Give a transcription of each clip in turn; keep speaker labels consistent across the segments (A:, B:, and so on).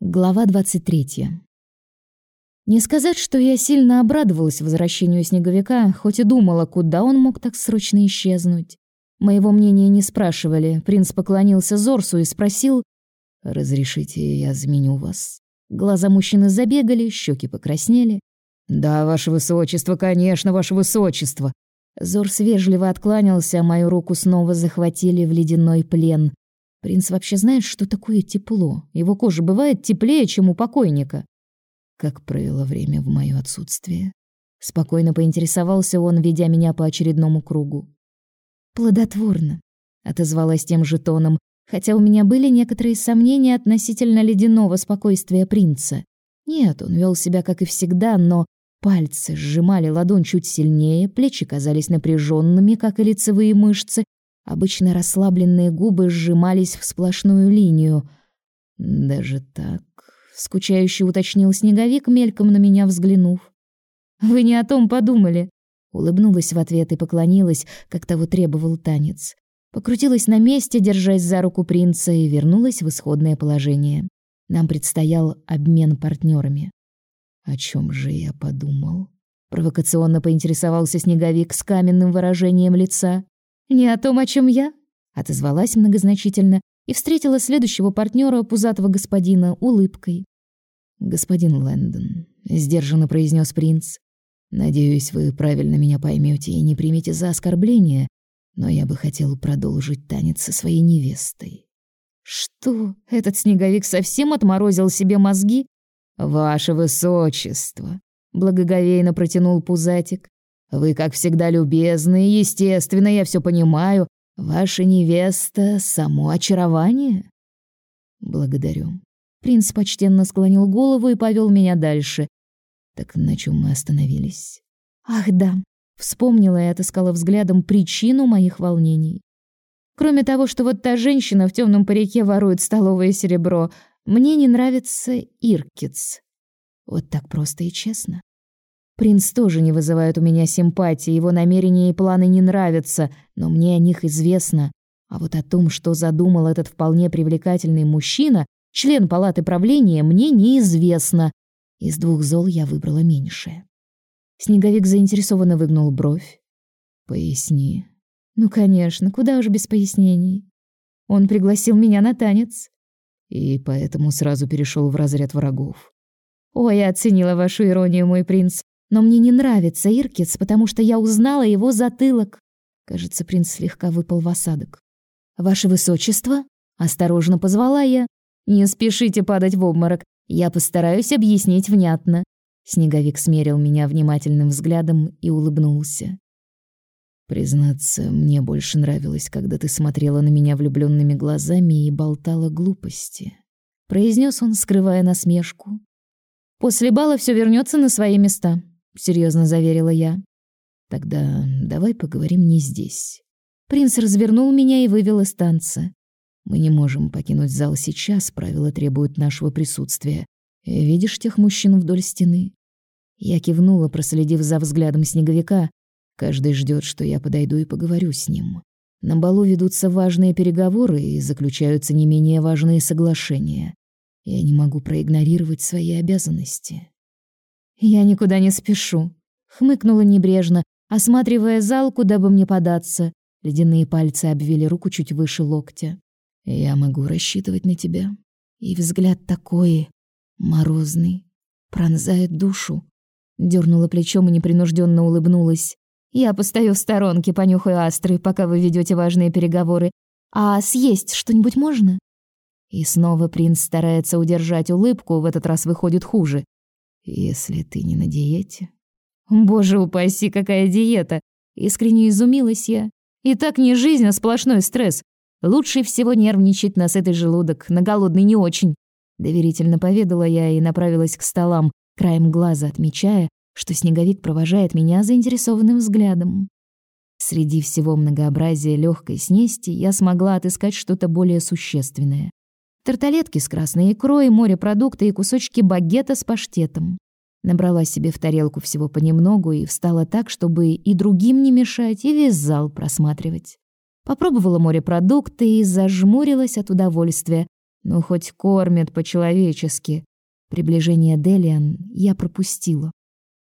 A: Глава 23. Не сказать, что я сильно обрадовалась возвращению снеговика, хоть и думала, куда он мог так срочно исчезнуть. Моего мнения не спрашивали. Принц поклонился Зорсу и спросил: "Разрешите, я заменю вас?" Глаза мужчины забегали, щеки покраснели. "Да, ваше высочество, конечно, ваше высочество". Зорс вежливо откланялся, а мою руку снова захватили в ледяной плен. Принц вообще знает, что такое тепло. Его кожа бывает теплее, чем у покойника. Как провело время в моё отсутствие? Спокойно поинтересовался он, ведя меня по очередному кругу. Плодотворно, отозвалась тем же тоном, хотя у меня были некоторые сомнения относительно ледяного спокойствия принца. Нет, он вел себя как и всегда, но пальцы сжимали ладонь чуть сильнее, плечи казались напряженными, как и лицевые мышцы, Обычно расслабленные губы сжимались в сплошную линию. Даже так, скучающе уточнил снеговик, мельком на меня взглянув. Вы не о том подумали, улыбнулась в ответ и поклонилась, как того требовал танец. Покрутилась на месте, держась за руку принца, и вернулась в исходное положение. Нам предстоял обмен партнерами. О чем же я подумал? Провокационно поинтересовался снеговик с каменным выражением лица. «Не о том, о чем я», — отозвалась многозначительно и встретила следующего партнера пузатого господина улыбкой. «Господин Лэндон», — сдержанно произнес принц, — «надеюсь, вы правильно меня поймете и не примете за оскорбление, но я бы хотел продолжить танец со своей невестой». «Что, этот снеговик совсем отморозил себе мозги?» «Ваше высочество», — благоговейно протянул пузатик, вы, как всегда, любезны, естественно, я все понимаю. Ваша невеста — само очарование. Благодарю. Принц почтенно склонил голову и повел меня дальше. Так на чем мы остановились? Ах, да. Вспомнила и отыскала взглядом причину моих волнений. Кроме того, что вот та женщина в темном парике ворует столовое серебро, мне не нравится Иркиц. Вот так просто и честно. Принц тоже не вызывает у меня симпатии, его намерения и планы не нравятся, но мне о них известно. А вот о том, что задумал этот вполне привлекательный мужчина, член палаты правления, мне неизвестно. Из двух зол я выбрала меньшее. Снеговик заинтересованно выгнул бровь. Поясни. Ну, конечно, куда уж без пояснений. Он пригласил меня на танец. И поэтому сразу перешел в разряд врагов. Ой, я оценила вашу иронию, мой принц. Но мне не нравится Иркиц, потому что я узнала его затылок. Кажется, принц слегка выпал в осадок. Ваше высочество, осторожно позвала я. Не спешите падать в обморок. Я постараюсь объяснить внятно. Снеговик смерил меня внимательным взглядом и улыбнулся. Признаться, мне больше нравилось, когда ты смотрела на меня влюбленными глазами и болтала глупости, произнес он, скрывая насмешку. После бала все вернется на свои места серьезно заверила я. Тогда давай поговорим не здесь. Принц развернул меня и вывел из танца. Мы не можем покинуть зал сейчас, правила требуют нашего присутствия. Видишь тех мужчин вдоль стены? Я кивнула, проследив за взглядом снеговика. Каждый ждет, что я подойду и поговорю с ним. На балу ведутся важные переговоры и заключаются не менее важные соглашения. Я не могу проигнорировать свои обязанности. Я никуда не спешу, хмыкнула небрежно, осматривая зал, куда бы мне податься. Ледяные пальцы обвили руку чуть выше локтя. Я могу рассчитывать на тебя. И взгляд такой морозный, пронзает душу. Дёрнула плечом и непринужденно улыбнулась. Я постою в сторонке, понюхаю астры, пока вы ведете важные переговоры. А съесть что-нибудь можно? И снова принц старается удержать улыбку, в этот раз выходит хуже. Если ты не на диете. Боже упаси, какая диета! Искренне изумилась я. И так не жизнь, а сплошной стресс. Лучше всего нервничать на сытый желудок, на голодный не очень. Доверительно поведала я и направилась к столам, краем глаза отмечая, что снеговик провожает меня заинтересованным взглядом. Среди всего многообразия легкой снести я смогла отыскать что-то более существенное тарталетки с красной икрой, морепродукты и кусочки багета с паштетом. Набрала себе в тарелку всего понемногу и встала так, чтобы и другим не мешать, и весь зал просматривать. Попробовала морепродукты и зажмурилась от удовольствия. Ну, хоть кормят по-человечески. Приближение Делиан я пропустила.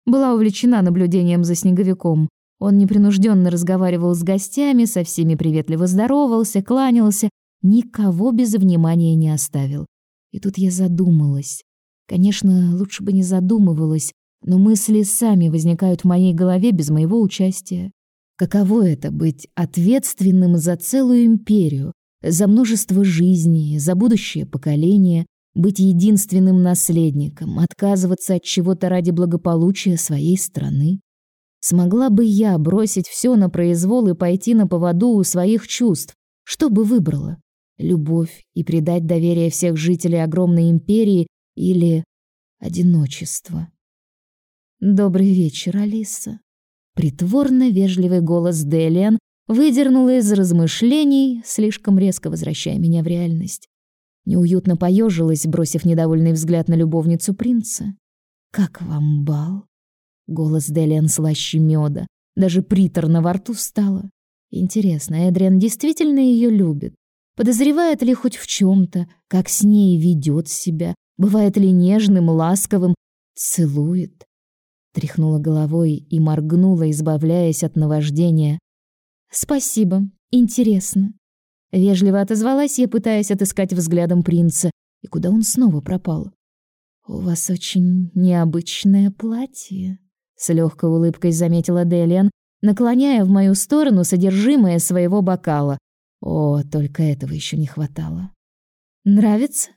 A: Была увлечена наблюдением за снеговиком. Он непринужденно разговаривал с гостями, со всеми приветливо здоровался, кланялся, никого без внимания не оставил. И тут я задумалась. Конечно, лучше бы не задумывалась, но мысли сами возникают в моей голове без моего участия. Каково это быть ответственным за целую империю, за множество жизней, за будущее поколение, быть единственным наследником, отказываться от чего-то ради благополучия своей страны? Смогла бы я бросить все на произвол и пойти на поводу у своих чувств? Что бы выбрала? Любовь и предать доверие всех жителей огромной империи или одиночество? Добрый вечер, Алиса. Притворно вежливый голос Делиан выдернул из размышлений, слишком резко возвращая меня в реальность. Неуютно поежилась, бросив недовольный взгляд на любовницу принца. Как вам бал? Голос Делиан слаще меда, даже приторно во рту стало. Интересно, Эдриан действительно ее любит? Подозревает ли хоть в чем то как с ней ведет себя? Бывает ли нежным, ласковым, целует? тряхнула головой и моргнула, избавляясь от наваждения. Спасибо, интересно. Вежливо отозвалась я, пытаясь отыскать взглядом принца, и куда он снова пропал. У вас очень необычное платье, с легкой улыбкой заметила Делиан, наклоняя в мою сторону содержимое своего бокала. О, только этого еще не хватало. Нравится?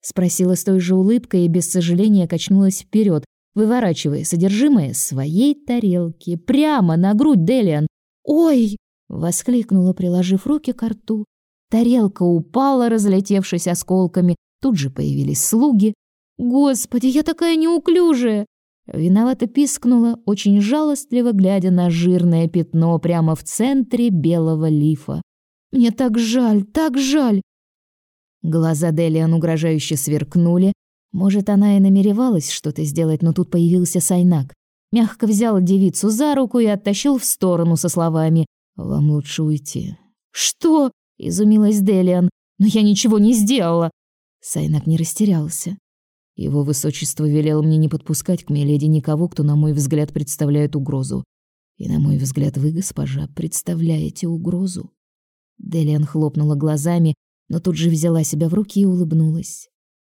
A: спросила с той же улыбкой и без сожаления качнулась вперед, выворачивая содержимое своей тарелки прямо на грудь Делиан. «Ой!» — воскликнула, приложив руки к рту. Тарелка упала, разлетевшись осколками. Тут же появились слуги. «Господи, я такая неуклюжая!» Виновато пискнула, очень жалостливо глядя на жирное пятно прямо в центре белого лифа. «Мне так жаль, так жаль!» Глаза Делиан угрожающе сверкнули, может, она и намеревалась что-то сделать, но тут появился Сайнак. Мягко взял девицу за руку и оттащил в сторону со словами «Вам лучше уйти». «Что?» — изумилась Делиан. «Но я ничего не сделала». Сайнак не растерялся. Его высочество велел мне не подпускать к миледи никого, кто, на мой взгляд, представляет угрозу. И, на мой взгляд, вы, госпожа, представляете угрозу. Делиан хлопнула глазами, но тут же взяла себя в руки и улыбнулась.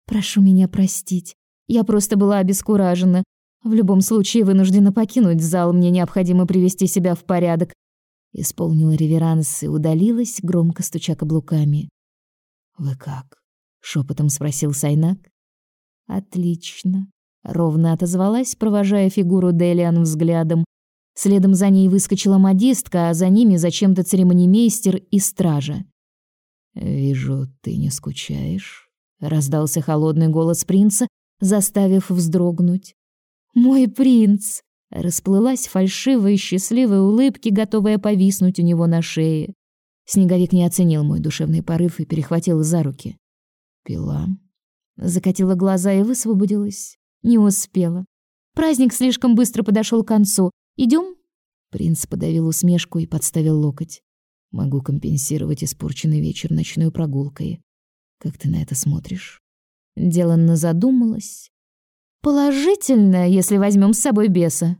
A: Прошу меня простить. Я просто была обескуражена. В любом случае вынуждена покинуть зал, мне необходимо привести себя в порядок. Исполнила реверанс и удалилась, громко стуча каблуками. Вы как? шепотом спросил Сайнак. Отлично, ровно отозвалась, провожая фигуру Делиан взглядом. Следом за ней выскочила модистка, а за ними зачем-то церемонимейстер и стража. Вижу, ты не скучаешь раздался холодный голос принца, заставив вздрогнуть. Мой принц, расплылась фальшивая счастливая улыбка, готовая повиснуть у него на шее. Снеговик не оценил мой душевный порыв и перехватил за руки. Пила, закатила глаза и высвободилась. Не успела. Праздник слишком быстро подошел к концу. Идем? Принц подавил усмешку и подставил локоть. Могу компенсировать испорченный вечер ночной прогулкой. Как ты на это смотришь? Деланно задумалась. Положительно, если возьмем с собой беса.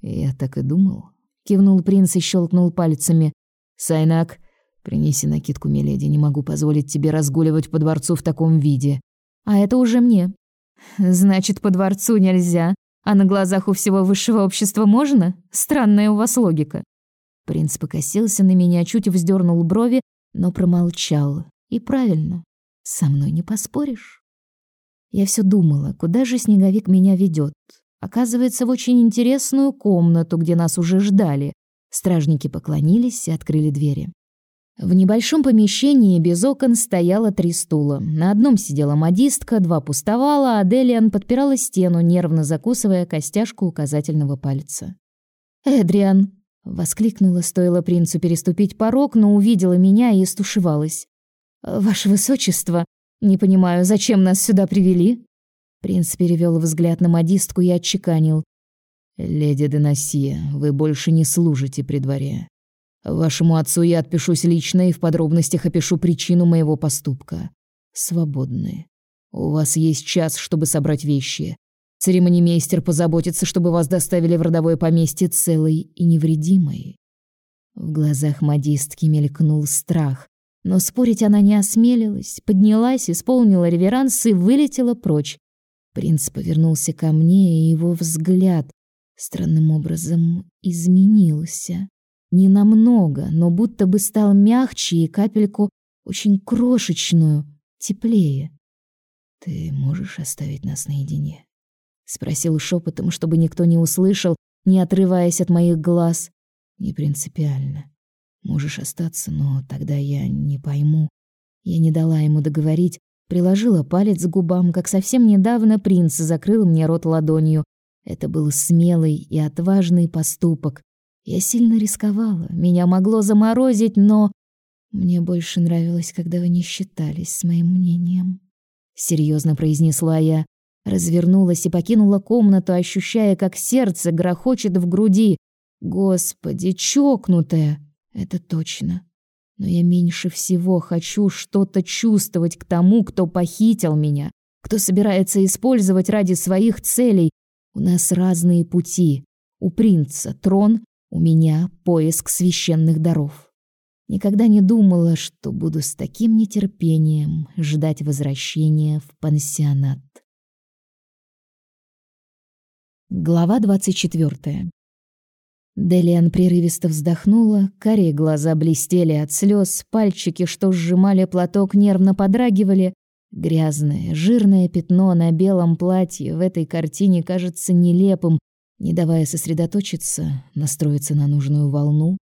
A: Я так и думал. Кивнул принц и щелкнул пальцами. Сайнак, принеси накидку миледи, не могу позволить тебе разгуливать по дворцу в таком виде. А это уже мне. Значит, по дворцу нельзя, а на глазах у всего высшего общества можно? Странная у вас логика. Принц покосился на меня, чуть вздернул брови, но промолчал. И правильно. Со мной не поспоришь. Я все думала, куда же снеговик меня ведет. Оказывается, в очень интересную комнату, где нас уже ждали. Стражники поклонились и открыли двери. В небольшом помещении без окон стояло три стула. На одном сидела модистка, два пустовало, а Делиан подпирала стену, нервно закусывая костяшку указательного пальца. «Эдриан!» — воскликнула, стоило принцу переступить порог, но увидела меня и стушевалась. Ваше высочество, не понимаю, зачем нас сюда привели? Принц перевел взгляд на модистку и отчеканил: Леди Денасия, вы больше не служите при дворе. Вашему отцу я отпишусь лично и в подробностях опишу причину моего поступка.
B: свободны. У вас есть час, чтобы собрать вещи. Церемонимейстер позаботится, чтобы вас доставили в родовое поместье целой и невредимой.
A: В глазах модистки мелькнул страх, но спорить она не осмелилась, поднялась, исполнила реверанс и вылетела прочь. Принц повернулся ко мне, и его взгляд странным образом изменился. Не намного, но будто бы стал мягче и капельку очень крошечную, теплее.
B: Ты можешь оставить нас наедине?
A: спросил шепотом, чтобы никто не услышал, не отрываясь от моих глаз.
B: Не принципиально. Можешь остаться, но тогда я не пойму.
A: Я не дала ему договорить, приложила палец к губам, как совсем недавно принц закрыл мне рот ладонью. Это был смелый и отважный поступок. Я сильно рисковала, меня могло заморозить, но мне больше нравилось, когда вы не считались с моим мнением, серьезно произнесла я, развернулась и покинула комнату, ощущая, как сердце грохочет в груди. Господи, чокнутая. Это точно. Но я меньше всего хочу что-то чувствовать к тому, кто похитил меня, кто собирается использовать ради своих целей. У нас разные пути. У принца трон, у меня поиск священных даров. Никогда не думала, что буду с таким нетерпением ждать возвращения в пансионат. Глава 24. Делиан прерывисто вздохнула, карие глаза блестели от слез, пальчики, что сжимали платок, нервно подрагивали. Грязное, жирное пятно на белом платье в этой картине кажется нелепым, не давая сосредоточиться, настроиться на нужную волну.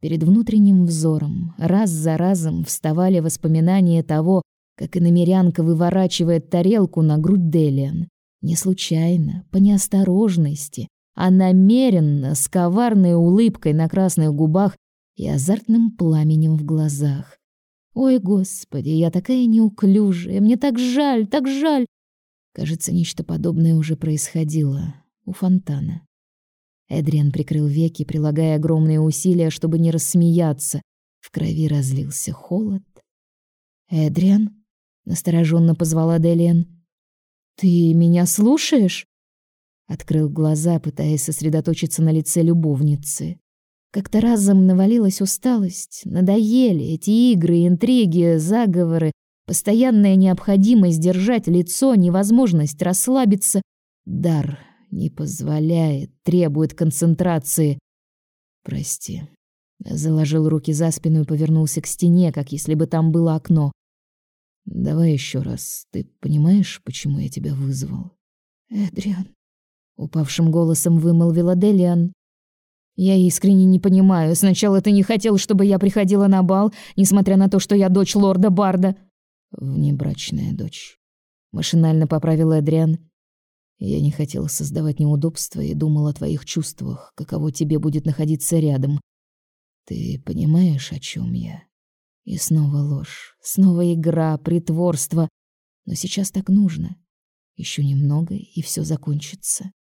A: Перед внутренним взором раз за разом вставали воспоминания того, как иномерянка выворачивает тарелку на грудь Делиан. Не случайно, по неосторожности, а намеренно, с коварной улыбкой на красных губах и азартным пламенем в глазах. Ой, господи, я такая неуклюжая, мне так жаль, так жаль. Кажется, нечто подобное уже происходило у фонтана. Эдриан прикрыл веки, прилагая огромные усилия, чтобы не рассмеяться. В крови разлился холод. «Эдриан?» — настороженно позвала Делиан. «Ты меня слушаешь?» Открыл глаза, пытаясь сосредоточиться на лице любовницы. Как-то разом навалилась усталость, надоели эти игры, интриги, заговоры, постоянная необходимость держать лицо, невозможность расслабиться. Дар не позволяет, требует концентрации. Прости. Заложил руки за спину и повернулся к стене, как если бы там было окно. Давай еще раз. Ты понимаешь, почему я тебя вызвал? Эдриан, упавшим голосом вымолвила Делиан. Я искренне не понимаю. Сначала ты не хотел, чтобы я приходила на бал, несмотря на то, что я дочь лорда Барда. Внебрачная дочь. Машинально поправил Эдриан. Я не хотел создавать неудобства и думал о твоих чувствах, каково тебе будет находиться рядом. Ты понимаешь, о чем я? И снова ложь, снова игра, притворство. Но сейчас так нужно. Еще немного, и все закончится.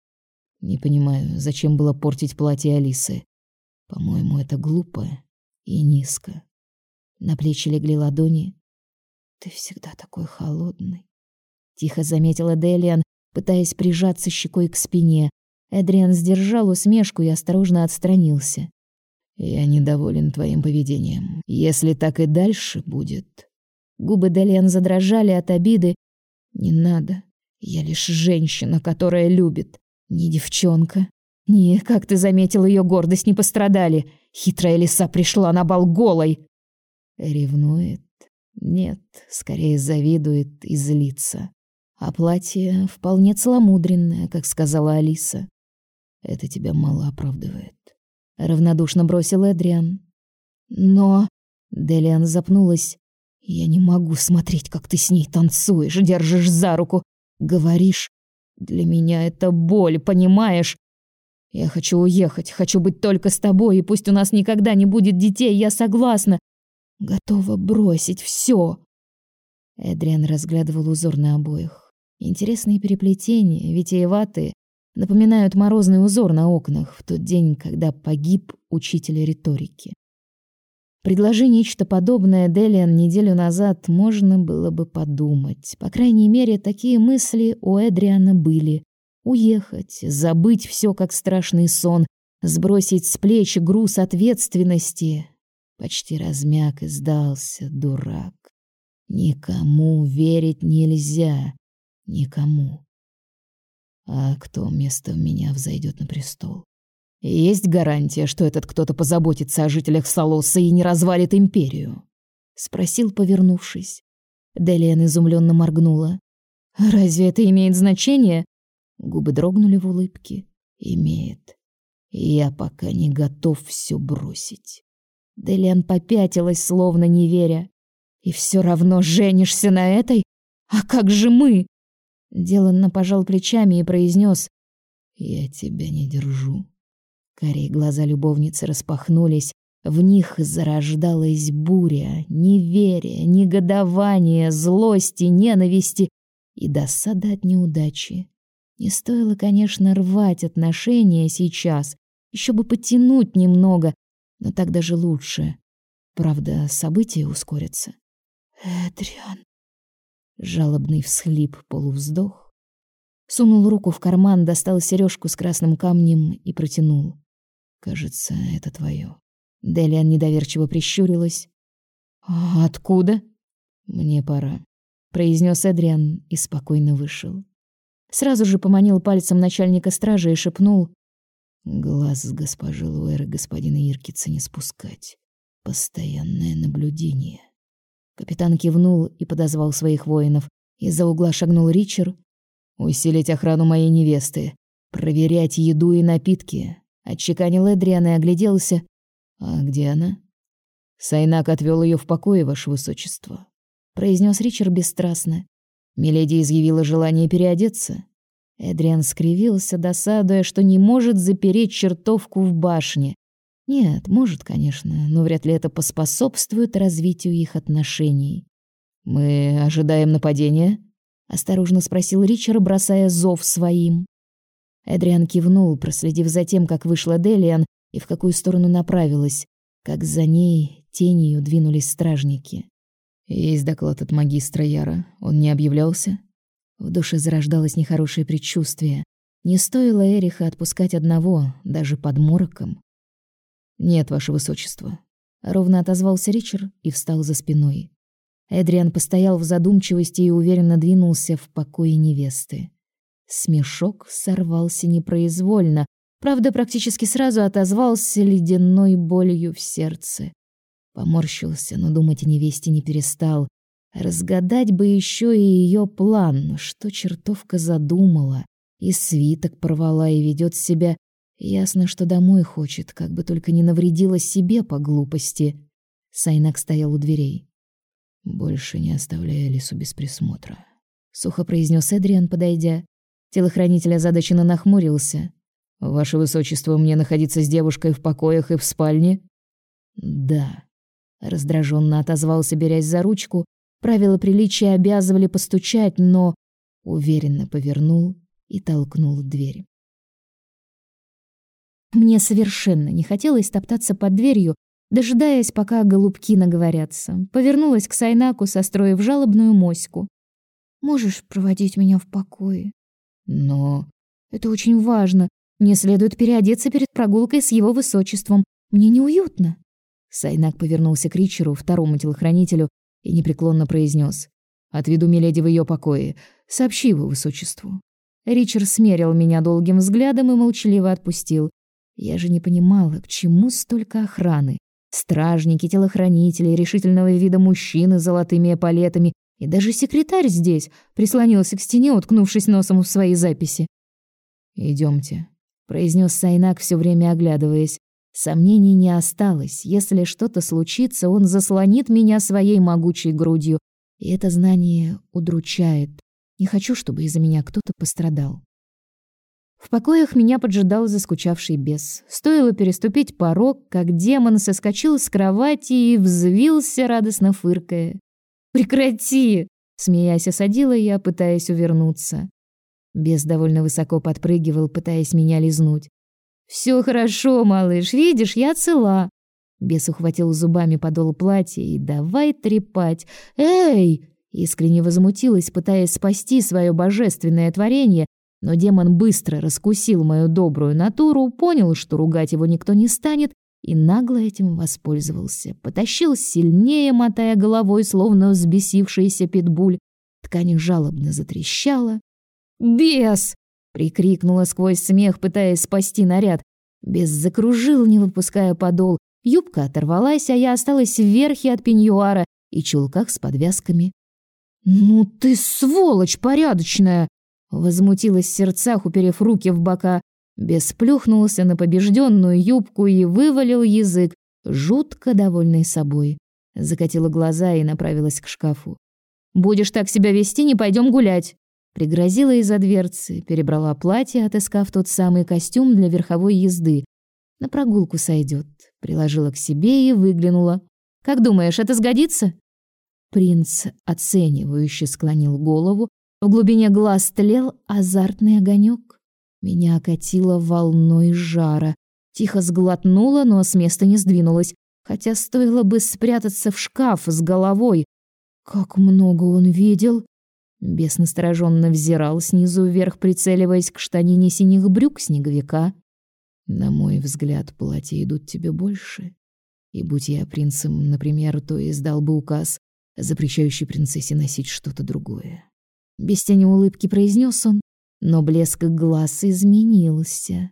A: Не понимаю, зачем было портить платье Алисы. По-моему, это глупо и низко. На плечи легли ладони. Ты всегда такой холодный, тихо заметила Делиан, пытаясь прижаться щекой к спине. Эдриан сдержал усмешку и осторожно отстранился. Я недоволен твоим поведением. Если так и дальше будет. Губы Делиан задрожали от обиды. Не надо. Я лишь женщина, которая любит, не девчонка. Не, как ты заметил, ее гордость не пострадали. Хитрая лиса пришла на бал голой. Ревнует? Нет, скорее завидует и злится. А платье вполне целомудренное, как сказала Алиса. Это тебя мало оправдывает. Равнодушно бросил Эдриан. Но... Делиан запнулась. Я не могу смотреть, как ты с ней танцуешь, держишь за руку, говоришь. Для меня это боль, понимаешь? Я хочу уехать, хочу быть только с тобой, и пусть у нас никогда не будет детей, я согласна. Готова бросить все. Эдриан разглядывал узор на обоях. Интересные переплетения, витиеватые, напоминают морозный узор на окнах в тот день, когда погиб учитель риторики. Предложи нечто подобное Делиан неделю назад, можно было бы подумать. По крайней мере, такие мысли у Эдриана были. Уехать, забыть все как страшный сон, сбросить с плеч груз ответственности. Почти размяк и сдался, дурак. Никому верить нельзя. Никому. А кто вместо меня взойдет на престол? Есть гарантия, что этот кто-то позаботится о жителях Солоса и не развалит империю? спросил, повернувшись. Делиан изумленно моргнула. Разве это имеет значение? Губы дрогнули в улыбке. Имеет. Я пока не готов все бросить. Делиан попятилась, словно не веря. И все равно женишься на этой? А как же мы? Деланно пожал плечами и произнес: "Я тебя не держу". Карие глаза любовницы распахнулись, в них зарождалась буря, неверие, негодование, злости, ненависти и досада от неудачи. Не стоило, конечно, рвать отношения сейчас, еще бы потянуть немного, но так даже лучше. Правда, события ускорятся. Эдриан. Жалобный всхлип, полувздох. Сунул руку в карман, достал сережку с красным камнем и протянул. Кажется, это твое. Делиан недоверчиво прищурилась. «А откуда? Мне пора, произнес Эдриан и спокойно вышел. Сразу же поманил пальцем начальника стражи и шепнул: "Глаз с госпожи Луэр и господина Иркица не спускать. Постоянное наблюдение". Капитан кивнул и подозвал своих воинов. Из-за угла шагнул Ричард. «Усилить охрану моей невесты. Проверять еду и напитки. Отчеканил Эдриан и огляделся. «А где она?» «Сайнак отвел ее в покое, ваше высочество», — произнес Ричард бесстрастно. Миледи изъявила желание переодеться. Эдриан скривился, досадуя, что не может запереть чертовку в башне. Нет, может, конечно, но вряд ли это поспособствует развитию их отношений. «Мы ожидаем нападения?» — осторожно спросил Ричард, бросая зов своим. Эдриан кивнул, проследив за тем, как вышла Делиан и в какую сторону направилась, как за ней тенью двинулись стражники. Есть доклад от магистра Яра. Он не объявлялся? В душе зарождалось нехорошее предчувствие. Не стоило Эриха отпускать одного, даже под мороком. Нет, ваше высочество, ровно отозвался Ричард и встал за спиной. Эдриан постоял в задумчивости и уверенно двинулся в покое невесты. Смешок сорвался непроизвольно, правда, практически сразу отозвался ледяной болью в сердце. Поморщился, но думать о невесте не перестал. Разгадать бы еще и ее план, что чертовка задумала. И свиток порвала и ведет себя. Ясно, что домой хочет, как бы только не навредила себе по глупости. Сайнак стоял у дверей. «Больше не оставляя Лису без присмотра», — сухо произнес Эдриан, подойдя. Телохранитель озадаченно нахмурился. «Ваше высочество, мне находиться с девушкой в покоях и в спальне?» «Да», — раздраженно отозвался, берясь за ручку. Правила приличия обязывали постучать, но уверенно повернул и толкнул дверь. Мне совершенно не хотелось топтаться под дверью, дожидаясь, пока голубки наговорятся. Повернулась к Сайнаку, состроив жалобную моську. «Можешь проводить меня в покое?» Но это очень важно. Мне следует переодеться перед прогулкой с его высочеством. Мне неуютно. Сайнак повернулся к Ричеру, второму телохранителю, и непреклонно произнес: "Отведу миледи в ее покое. Сообщи его высочеству". Ричард смерил меня долгим взглядом и молчаливо отпустил. Я же не понимала, к чему столько охраны. Стражники, телохранители, решительного вида мужчины с золотыми эполетами и даже секретарь здесь прислонился к стене, уткнувшись носом в свои записи. Идемте, произнес Сайнак, все время оглядываясь. Сомнений не осталось. Если что-то случится, он заслонит меня своей могучей грудью, и это знание удручает. Не хочу, чтобы из-за меня кто-то пострадал. В покоях меня поджидал заскучавший бес. Стоило переступить порог, как демон соскочил с кровати и взвился, радостно фыркая. Прекрати, смеясь, осадила я, пытаясь увернуться. Бес довольно высоко подпрыгивал, пытаясь меня лизнуть. Все хорошо, малыш, видишь, я цела. Бес ухватил зубами подол платья и давай трепать. «Эй!» Искренне возмутилась, пытаясь спасти свое божественное творение, но демон быстро раскусил мою добрую натуру, понял, что ругать его никто не станет, и нагло этим воспользовался. Потащил сильнее, мотая головой, словно взбесившийся питбуль. Ткань жалобно затрещала. «Бес!» — прикрикнула сквозь смех, пытаясь спасти наряд. Бес закружил, не выпуская подол. Юбка оторвалась, а я осталась в верхе от пеньюара и чулках с подвязками. «Ну ты сволочь порядочная!» Возмутилась в сердцах, уперев руки в бока. Бесплюхнулся на побежденную юбку и вывалил язык, жутко довольный собой. Закатила глаза и направилась к шкафу. «Будешь так себя вести, не пойдем гулять!» Пригрозила из-за дверцы, перебрала платье, отыскав тот самый костюм для верховой езды. На прогулку сойдет. Приложила к себе и выглянула. «Как думаешь, это сгодится?» Принц оценивающе склонил голову, в глубине глаз тлел азартный огонек. Меня окатило волной жара. Тихо сглотнула, но с места не сдвинулась, хотя стоило бы спрятаться в шкаф с головой. Как много он видел! Бес настороженно взирал снизу вверх, прицеливаясь к штанине синих брюк снеговика. На мой взгляд, платья идут тебе больше. И будь я принцем, например, то издал бы указ, запрещающий принцессе носить что-то другое. Без тени улыбки произнес он, но блеск глаз изменился.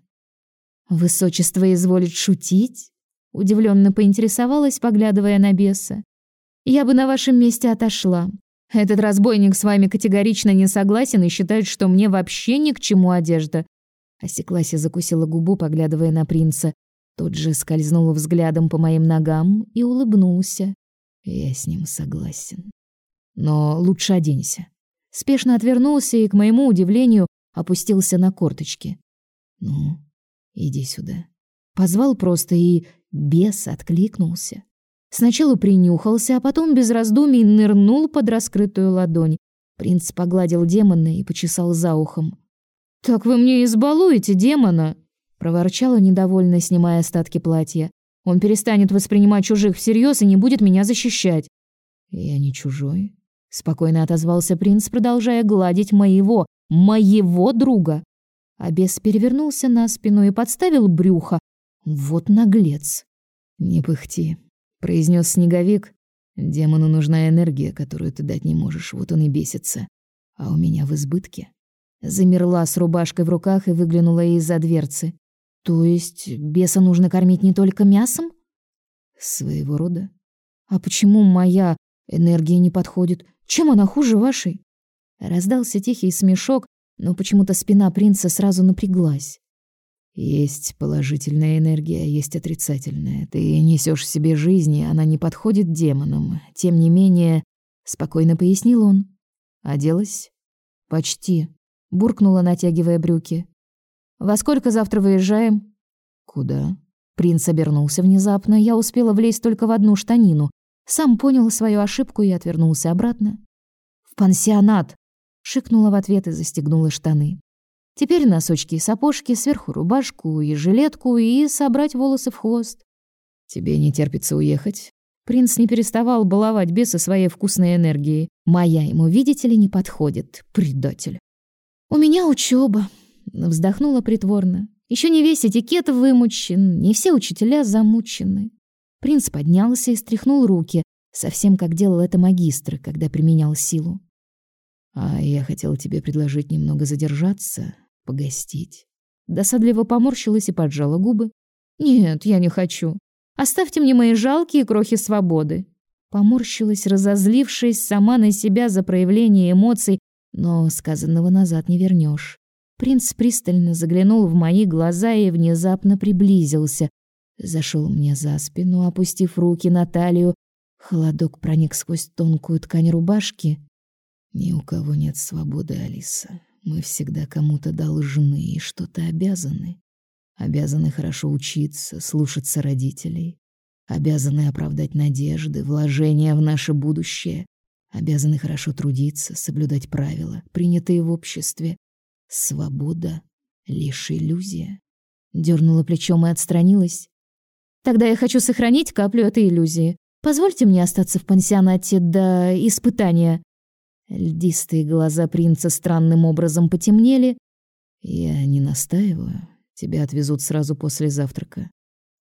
A: «Высочество изволит шутить?» Удивленно поинтересовалась, поглядывая на беса. «Я бы на вашем месте отошла. Этот разбойник с вами категорично не согласен и считает, что мне вообще ни к чему одежда». Осеклась и закусила губу, поглядывая на принца. Тот же скользнул взглядом по моим ногам и улыбнулся. Я с ним согласен. Но лучше оденься. Спешно отвернулся и, к моему удивлению, опустился на корточки. Ну, иди сюда. Позвал просто и бес откликнулся. Сначала принюхался, а потом без раздумий нырнул под раскрытую ладонь. Принц погладил демона и почесал за ухом. «Так вы мне избалуете демона!» проворчала недовольно, снимая остатки платья. Он перестанет воспринимать чужих всерьез и не будет меня защищать. Я не чужой, спокойно отозвался принц, продолжая гладить моего, моего друга. А бес перевернулся на спину и подставил брюхо. Вот наглец. Не пыхти, произнес снеговик. Демону нужна энергия, которую ты дать не можешь, вот он и бесится. А у меня в избытке. Замерла с рубашкой в руках и выглянула из-за дверцы. То есть беса нужно кормить не только мясом? Своего рода. А почему моя энергия не подходит? Чем она хуже вашей? Раздался тихий смешок, но почему-то спина принца сразу напряглась. Есть положительная энергия, есть отрицательная. Ты несешь себе жизнь, и она не подходит демонам. Тем не менее, спокойно пояснил он. Оделась? Почти. Буркнула, натягивая брюки. Во сколько завтра выезжаем? Куда? Принц обернулся внезапно. Я успела влезть только в одну штанину. Сам понял свою ошибку и отвернулся обратно. В пансионат, шикнула в ответ и застегнула штаны. Теперь носочки и сапожки, сверху рубашку и жилетку и собрать волосы в хвост. Тебе не терпится уехать? Принц не переставал баловать беса своей вкусной энергией. Моя ему, видите ли, не подходит, предатель. У меня учеба, Вздохнула притворно. Еще не весь этикет вымучен, не все учителя замучены. Принц поднялся и стряхнул руки, совсем как делал это магистр, когда применял силу. А я хотел тебе предложить немного задержаться, погостить. Досадливо поморщилась и поджала губы. Нет, я не хочу. Оставьте мне мои жалкие крохи свободы. Поморщилась, разозлившись сама на себя за проявление эмоций, но сказанного назад не вернешь. Принц пристально заглянул в мои глаза и внезапно приблизился. Зашел мне за спину, опустив руки на талию. Холодок проник сквозь тонкую ткань рубашки. Ни у кого нет свободы, Алиса. Мы всегда кому-то должны и что-то обязаны. Обязаны хорошо учиться, слушаться родителей. Обязаны оправдать надежды, вложения в наше будущее. Обязаны хорошо трудиться, соблюдать правила, принятые в обществе. Свобода — лишь иллюзия. Дернула плечом и отстранилась. Тогда я хочу сохранить каплю этой иллюзии. Позвольте мне остаться в пансионате до испытания. Льдистые глаза принца странным образом потемнели.
B: Я не настаиваю. Тебя отвезут сразу после завтрака.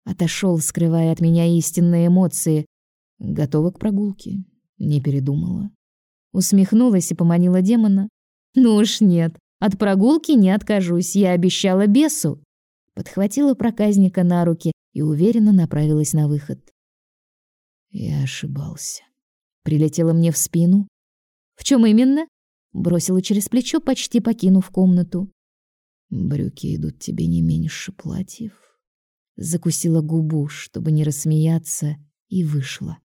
A: Отошел, скрывая от меня истинные эмоции.
B: Готова к прогулке? Не передумала.
A: Усмехнулась и поманила демона. Ну уж нет, от прогулки не откажусь, я обещала бесу. Подхватила проказника на руки и уверенно направилась на выход.
B: Я ошибался.
A: Прилетела мне в спину. В чем именно? Бросила через плечо, почти покинув комнату.
B: Брюки идут тебе не меньше платьев.
A: Закусила губу, чтобы не рассмеяться, и вышла.